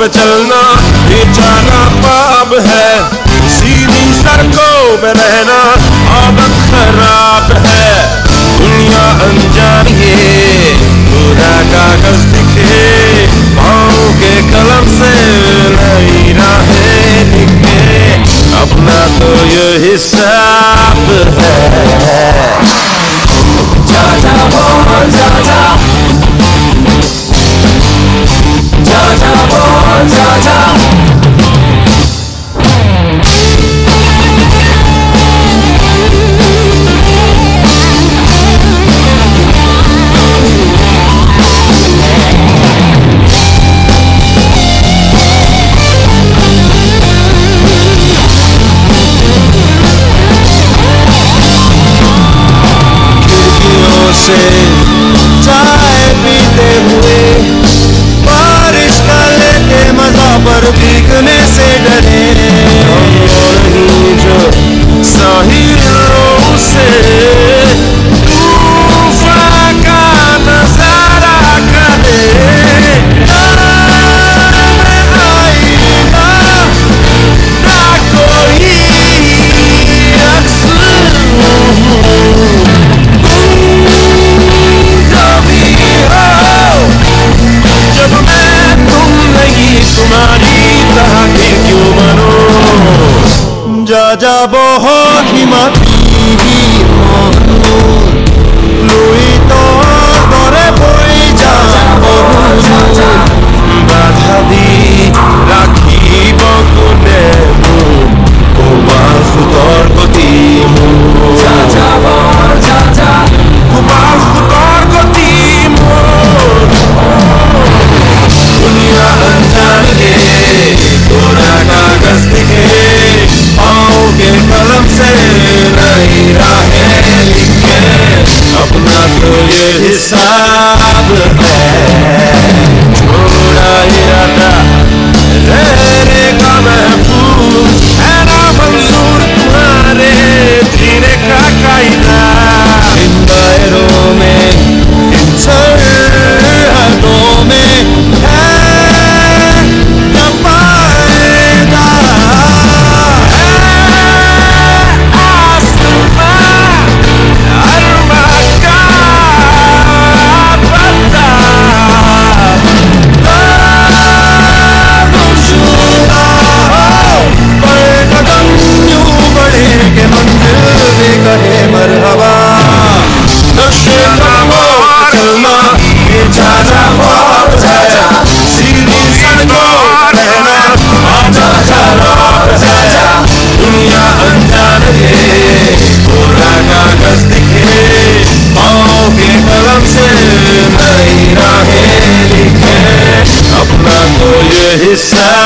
पे चलना ये जाना पाप है। सीधी सड़कों में रहना आदत खराब है। दुनिया अनजान ये पूरा कागज़ दिखे पाओ के कलम से away. जा बहुत हिमा Gölge ist aber klar. this side.